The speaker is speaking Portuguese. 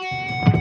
Música